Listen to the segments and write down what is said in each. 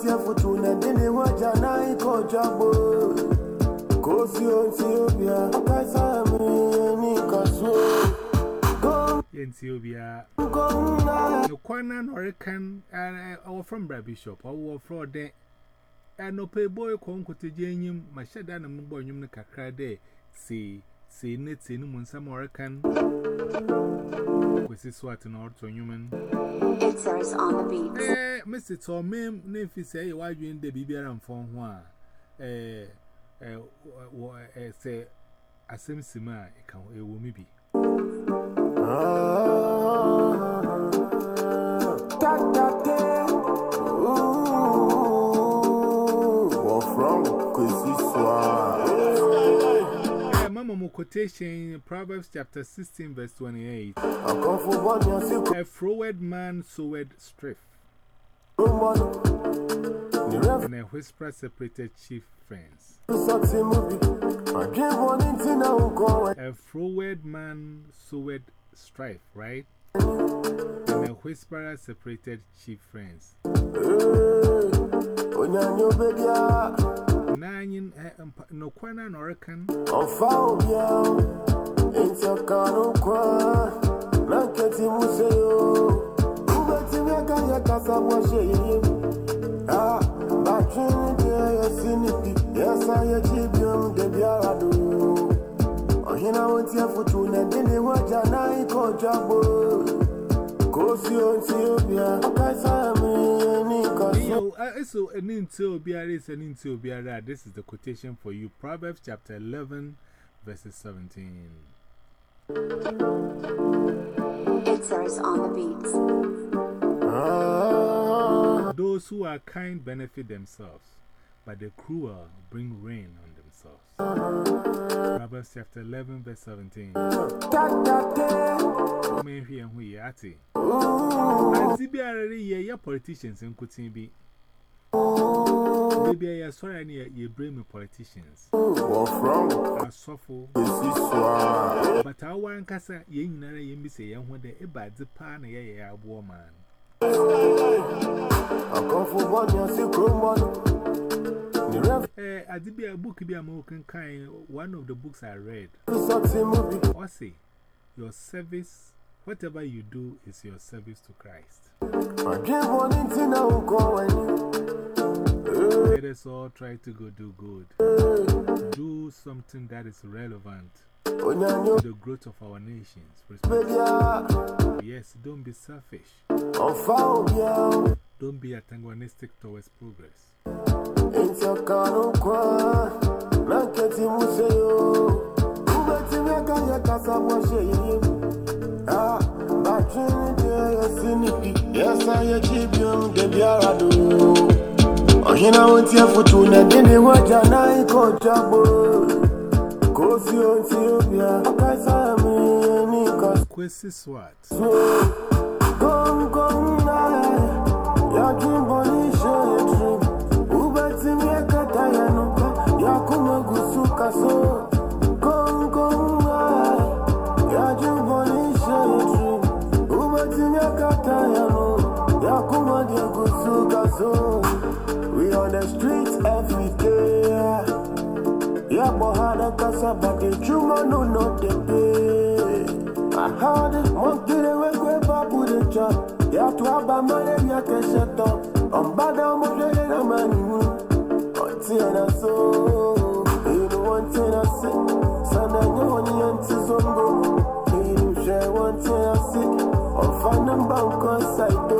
tiẹ̀ fojú nàìjíríà wọ́n jà náà ikọ̀ ọjọ́ àbò kò sí ohun tí ó bí a káṣá mi ní ìkàṣó. Yenti Obia, the corner Norican, or from Brad Bishop, or from there, and no pay boy, conquered Janium, my shed and a mobile, you make a cry there, see. See, nets in Munsam Orecan. With his swat and orto human. Itzers on the beats. Eh, Mr. Tom, ma'am, if you say why you in the BBR and phone one. Eh, eh, say, a sim sima, it can, it will maybe. Eh, Mama, quotation Proverbs chapter 16, verse 28. A froward man sowed strife, and a whisper separated chief friends. A froward man sowed strife, right? And a whisperer separated chief friends. Nanyin eh, um, no kwana no rekan. Oh found you. It's a caro kwa. Nakati museo. Ubati yaka yaka samwa sheyi. Ah, batwin de yasinipi. Yes I achievem de biarado. Ohina wotia futu na dele waja na iko jabo. Yo, uh, so an until Biara is an until Biara. This is the quotation for you Proverbs chapter 11, verses 17. Itzers on the beats. Those who are kind benefit themselves, but the cruel bring rain on themselves. Proverbs chapter 11, verse 17. May hear who you are. I see Biara, ye politicians in Kutimbi. Maybe I saw any ye bring me politicians. I suffer. But I want Cassa, ye nara ye miss a young one, the Eba Zipan, a ye a woman. Eh, I did be a book, be a American kind. One of the books I read. Or say, your service, whatever you do, is your service to Christ. Let us all try to go do good. Do something that is relevant to the growth of our nations. Yes, don't be selfish. Don't be antagonistic towards progress. kwesi swat. The casa, but the chuma no not the pay. I had monkey way go with the chop. Yeah, to have a man, yeah, can shut up. I'm bad, I'm a lady, I'm a new. Until I saw, you know, one thing I say, son, I know when you share I say, or find them bank on side,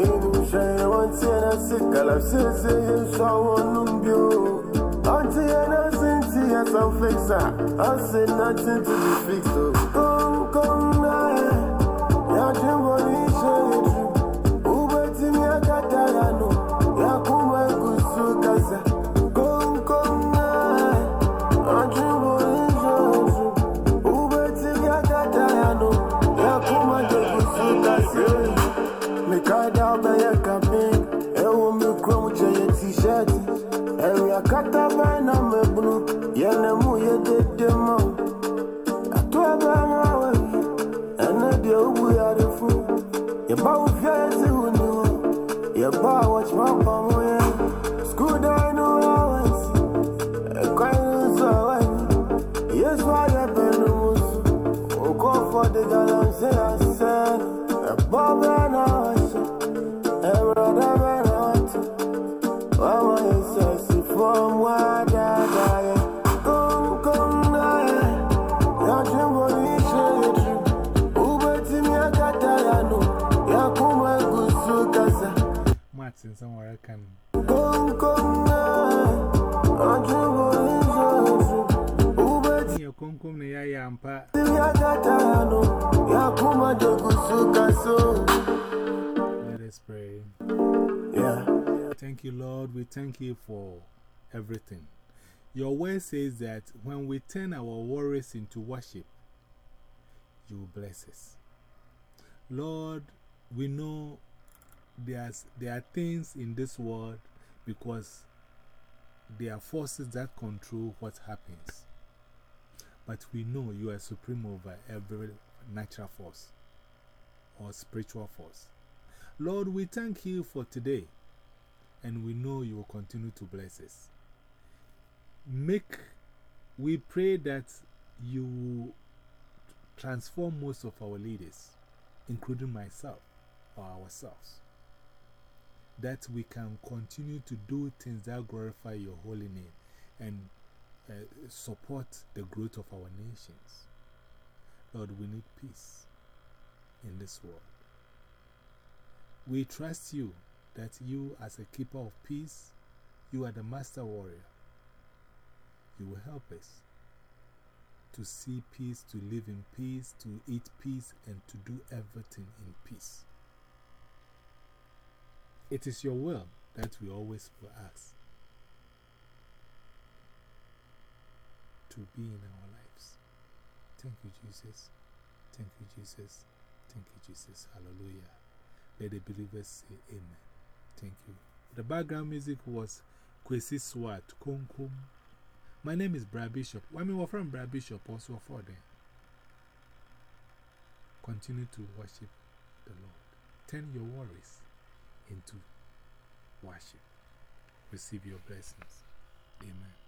you share one thing I say, Calab says, you saw one number. Cynthia, no Cynthia, some fixer. I said nothing to be fixed. oh. Come, come, now. Ya jimbo ni shetu. Ubeti mi akata ya no. Ya kuma kusu kasa. Come, come, now. Ya jimbo ni shetu. Ubeti mi akata ya no. Ya kuma kusu kasa. Me kada ba ya. Ewo mi krom che ye t-shirt. Ewi akata ba me bunu. Ye na mu ye de de mo. Atwa ba ma we. Ene de ubu ya de fu. Ye ba u fia ye si hu ni wo. Ye ba watch my de gusu kaso. Let us pray. Yeah. Thank you, Lord. We thank you for everything. Your word says that when we turn our worries into worship, you bless us. Lord, we know there's, there are things in this world because there are forces that control what happens. But we know you are supreme over every natural force or spiritual force. Lord, we thank you for today and we know you will continue to bless us. Make, we pray that you transform most of our leaders, including myself or ourselves, that we can continue to do things that glorify your holy name and uh, support the growth of our nations. Lord, we need peace in this world. We trust you that you, as a keeper of peace, you are the master warrior. You will help us to see peace, to live in peace, to eat peace, and to do everything in peace. It is your will that we always ask to be in our lives. Thank you, Jesus. Thank you, Jesus. Thank you, Jesus. Hallelujah. Let the believers say amen. Thank you. The background music was Kwesi Swat, Kunkum. My name is Brad Bishop. I mean, we're from Brad Bishop, also for them. Continue to worship the Lord. Turn your worries into worship. Receive your blessings. Amen.